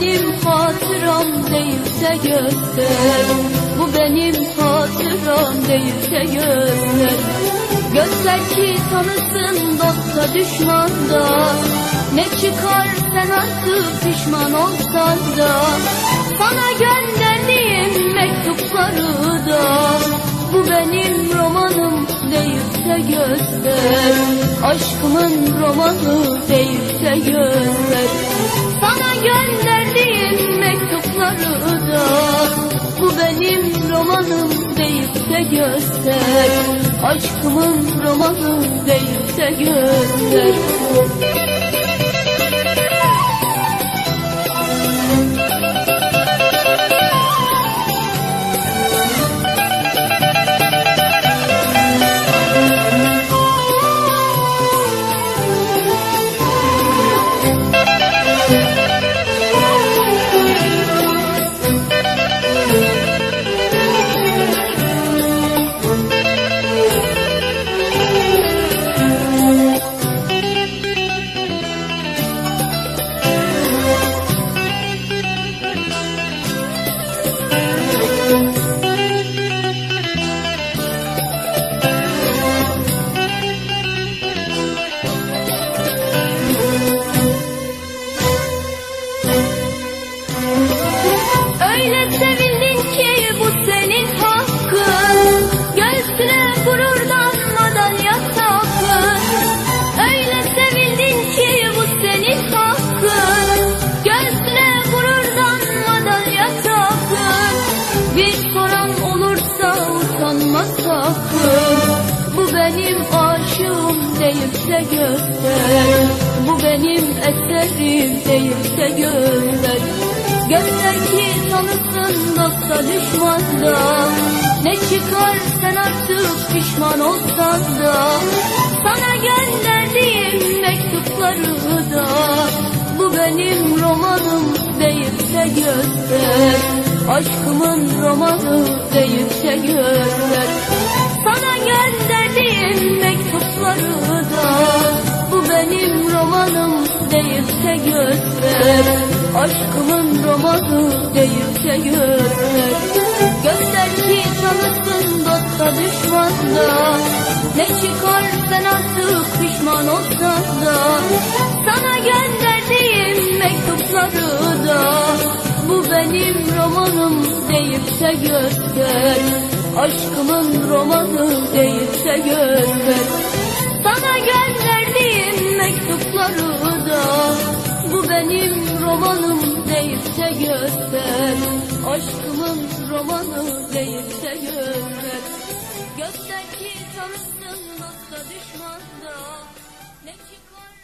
benim hatıram değilse göster. Bu benim hatıram değilse göster. Göster ki tanısın dostla düşmanda. Ne çıkar sen artık pişman olsan da. Sana gönderdiğim mektupları da. Bu benim değilse göster Aşkımın romanı değilse göster. Sana gönderdiğim mektupları da Bu benim romanım değilse göster. Aşkımın romanı değilse göster değilse göster Bu benim eserim. Değilse göster Göster ki tanısın dosta düşmanda Ne çıkar sen artık pişman olsan da. Sana gönderdiğim mektupları da Bu benim romanım. Değilse göster Aşkımın romanı. Değilse göster Sana gönderdiğim mektupları da Bu benim romanım değilse göster. Aşkımın romanı değilse göster. Göster ki tanısın dosta düşmanda. Ne çıkar sen artık pişman olsan da. Sana gönderdiğim mektupları da Bu benim romanım değilse göster Aşkımın romanı değilse göster Sana gönderdiğim mektupları da Bu benim romanım değilse göster Aşkımın romanı değilse göster Göster ki tanısın dosta düşmanda Ne çıkar